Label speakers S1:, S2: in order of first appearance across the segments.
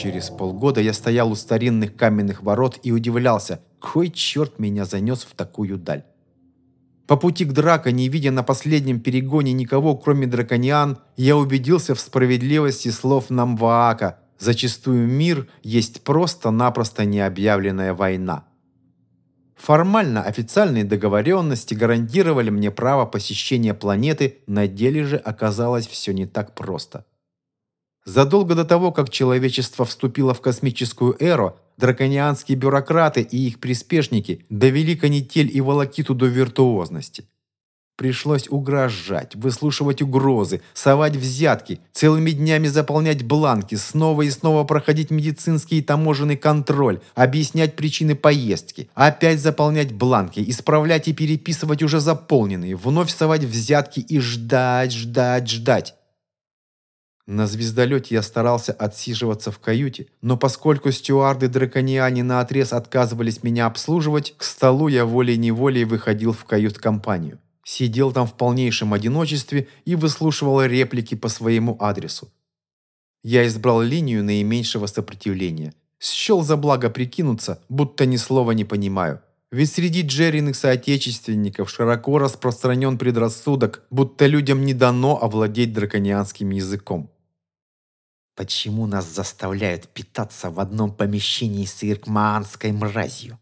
S1: Через полгода я стоял у старинных каменных ворот и удивлялся, кой черт меня занес в такую даль. По пути к Драко, не видя на последнем перегоне никого, кроме дракониан, я убедился в справедливости слов Намваака. Зачастую мир есть просто-напросто необъявленная война. Формально официальные договоренности гарантировали мне право посещения планеты, на деле же оказалось все не так просто. Задолго до того, как человечество вступило в космическую эру, драконианские бюрократы и их приспешники довели канитель и волокиту до виртуозности. Пришлось угрожать, выслушивать угрозы, совать взятки, целыми днями заполнять бланки, снова и снова проходить медицинский и таможенный контроль, объяснять причины поездки, опять заполнять бланки, исправлять и переписывать уже заполненные, вновь совать взятки и ждать, ждать, ждать. На звездолете я старался отсиживаться в каюте, но поскольку стюарды-дракониане наотрез отказывались меня обслуживать, к столу я волей-неволей выходил в кают-компанию. Сидел там в полнейшем одиночестве и выслушивал реплики по своему адресу. Я избрал линию наименьшего сопротивления. Счел за благо прикинуться, будто ни слова не понимаю. Ведь среди Джерриных соотечественников широко распространен предрассудок, будто людям не дано овладеть драконианским языком. Почему нас заставляют питаться в одном помещении с иркмаанской мразью?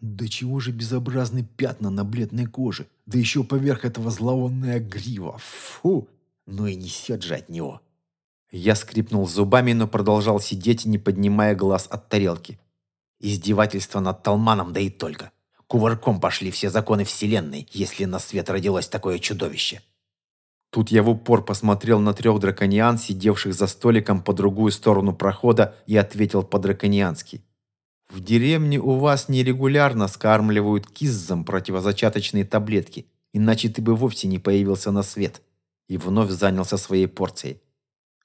S2: Да чего же безобразны пятна на бледной коже, да еще поверх этого зловонная грива. Фу!
S1: Ну и несет же от него. Я скрипнул зубами, но продолжал сидеть, не поднимая глаз от тарелки. Издевательство над Талманом, да и только. Кувырком пошли все законы Вселенной, если на свет родилось такое чудовище. Тут я в упор посмотрел на трех дракониан, сидевших за столиком по другую сторону прохода, и ответил по-дракониански. В деревне у вас нерегулярно скармливают киззам противозачаточные таблетки, иначе ты бы вовсе не появился на свет. И вновь занялся своей порцией.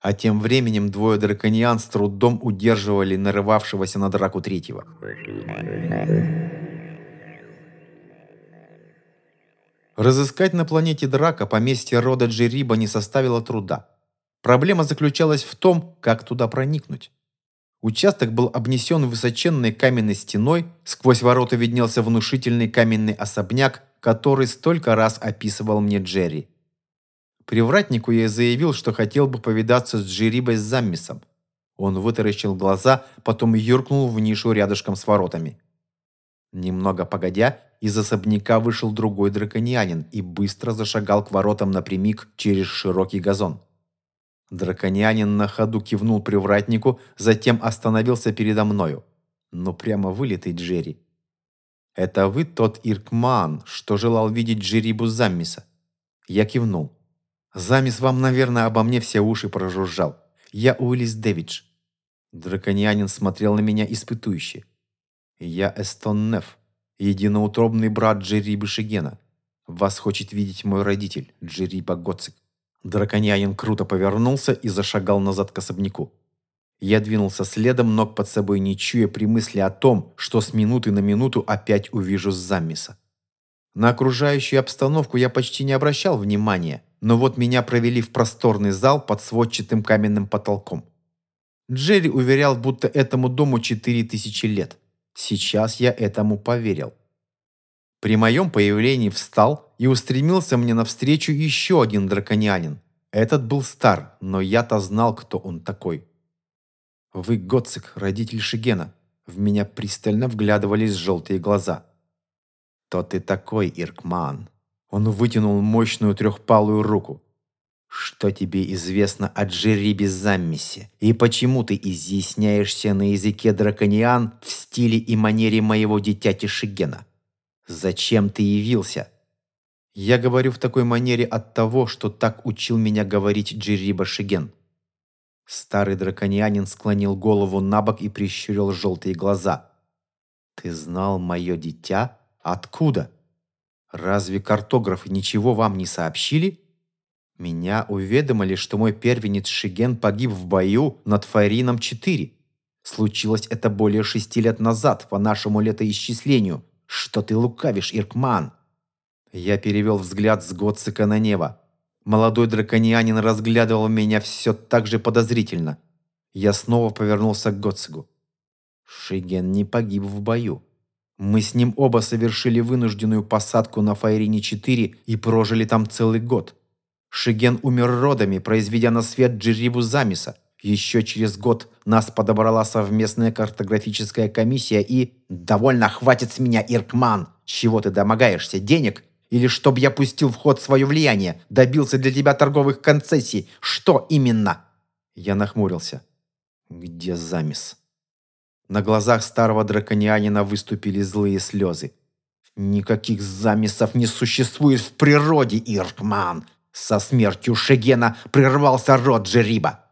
S1: А тем временем двое дракониан с трудом удерживали нарывавшегося на драку третьего. Разыскать на планете Драка поместье рода Джериба не составило труда. Проблема заключалась в том, как туда проникнуть. Участок был обнесен высоченной каменной стеной, сквозь ворота виднелся внушительный каменный особняк, который столько раз описывал мне Джерри. Привратнику я заявил, что хотел бы повидаться с Джерибой Заммисом. Он вытаращил глаза, потом юркнул в нишу рядышком с воротами. Немного погодя, из особняка вышел другой драконянин и быстро зашагал к воротам напрямик через широкий газон. Драконянин на ходу кивнул привратнику, затем остановился передо мною. Ну прямо вылитый Джерри. «Это вы тот Иркман, что желал видеть Джерибу Заммиса?» Я кивнул. «Замис вам, наверное, обо мне все уши прожужжал. Я Уиллис Дэвидж». Драконянин смотрел на меня испытующе. «Я Эстон Неф, единоутробный брат Джерибы Шигена. Вас хочет видеть мой родитель, Джериба Гоцик». Драконянин круто повернулся и зашагал назад к особняку. Я двинулся следом, ног под собой не чуя при мысли о том, что с минуты на минуту опять увижу Заммиса. На окружающую обстановку я почти не обращал внимания, но вот меня провели в просторный зал под сводчатым каменным потолком. Джерри уверял, будто этому дому 4000 лет. Сейчас я этому поверил. При моем появлении встал и устремился мне навстречу еще один драконянин. Этот был стар, но я-то знал, кто он такой. «Вы Гоцик, родитель Шигена». В меня пристально вглядывались желтые глаза. «То ты такой, Иркман». Он вытянул мощную трехпалую руку. «Что тебе известно о Джерибе Заммисе? И почему ты изъясняешься на языке дракониан в стиле и манере моего дитяти Шигена?» Зачем ты явился? Я говорю в такой манере от того, что так учил меня говорить Джириба Шиген. Старый драконянин склонил голову на бок и прищурил желтые глаза. «Ты знал мое дитя? Откуда? Разве картографы ничего вам не сообщили? Меня уведомили, что мой первенец Шиген погиб в бою над Фарином-4. Случилось это более шести лет назад, по нашему летоисчислению. «Что ты лукавишь, Иркман?» Я перевел взгляд с Готсика на небо. Молодой драконянин разглядывал меня все так же подозрительно. Я снова повернулся к Гоцигу. Шиген не погиб в бою. Мы с ним оба совершили вынужденную посадку на Файрине-4 и прожили там целый год. Шиген умер родами, произведя на свет Джирибу Замиса. Еще через год нас подобрала совместная картографическая комиссия и... «Довольно хватит с меня, Иркман! Чего ты домогаешься? Денег? Или чтоб я пустил в ход свое влияние, добился для тебя торговых концессий? Что именно?» Я нахмурился. «Где Замис?» На глазах старого драконианина выступили злые слезы. «Никаких замесов не существует в природе, Иркман!» Со смертью Шегена прервался род Джериба.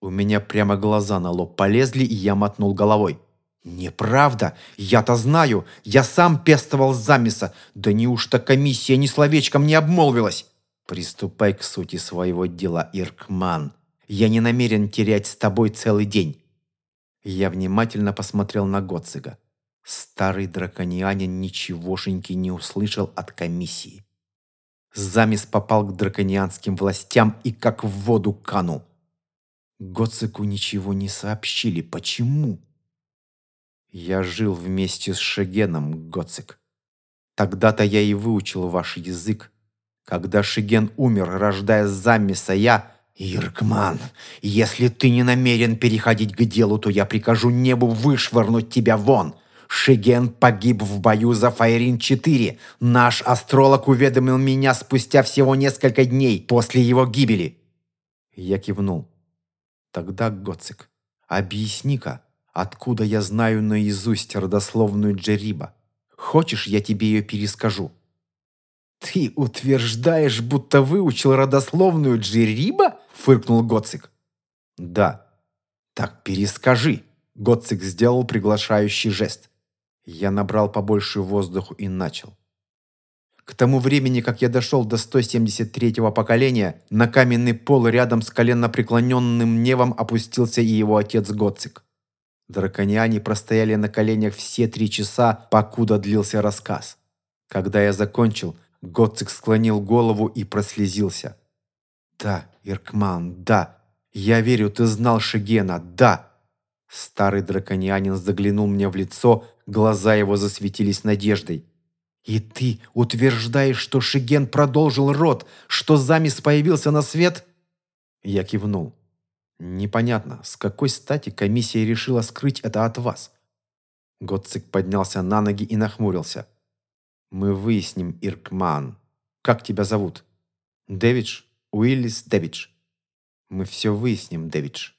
S1: У меня прямо глаза на лоб полезли, и я мотнул головой. «Неправда! Я-то знаю! Я сам пестовал замеса! Да неужто комиссия ни словечком не обмолвилась?» «Приступай к сути своего дела, Иркман. Я не намерен терять с тобой целый день. Я внимательно посмотрел на Гоцига. Старый драконианин ничегошеньки не услышал от комиссии. Замес попал к драконианским властям и как в воду канул. Гоцику ничего не сообщили. Почему? Я жил вместе с Шегеном, Гоцик. Тогда-то я и выучил ваш язык. Когда Шеген умер, рождая Замеса, я «Иркман, если ты не намерен переходить к делу, то я прикажу небу вышвырнуть тебя вон!» Шиген погиб в бою за Файрин-4. Наш астролог уведомил меня спустя всего несколько дней после его гибели. Я кивнул. Тогда, Гоцик, объясни-ка, откуда я знаю наизусть родословную Джериба? Хочешь, я тебе ее перескажу? «Ты утверждаешь, будто выучил родословную Джериба?» – фыркнул Гоцик. «Да». «Так перескажи», – Гоцик сделал приглашающий жест. Я набрал побольше воздуху и начал. К тому времени, как я дошел до 173-го поколения, на каменный пол рядом с коленно преклоненным Невом опустился и его отец Гоцик. Дракониане простояли на коленях все три часа, покуда длился рассказ. Когда я закончил, Готцик склонил голову и прослезился. «Да, Иркман, да. Я верю, ты знал Шигена, да!» Старый драконянин заглянул мне в лицо, глаза его засветились надеждой. «И ты утверждаешь, что Шиген продолжил род, что Замис появился на свет?» Я кивнул. «Непонятно, с какой стати комиссия решила скрыть это от вас?» Готцик поднялся на ноги и нахмурился. Мы выясним, Иркман. Как тебя зовут? Дэвидж? Уиллис Дэвидж. Мы все выясним, Дэвидж.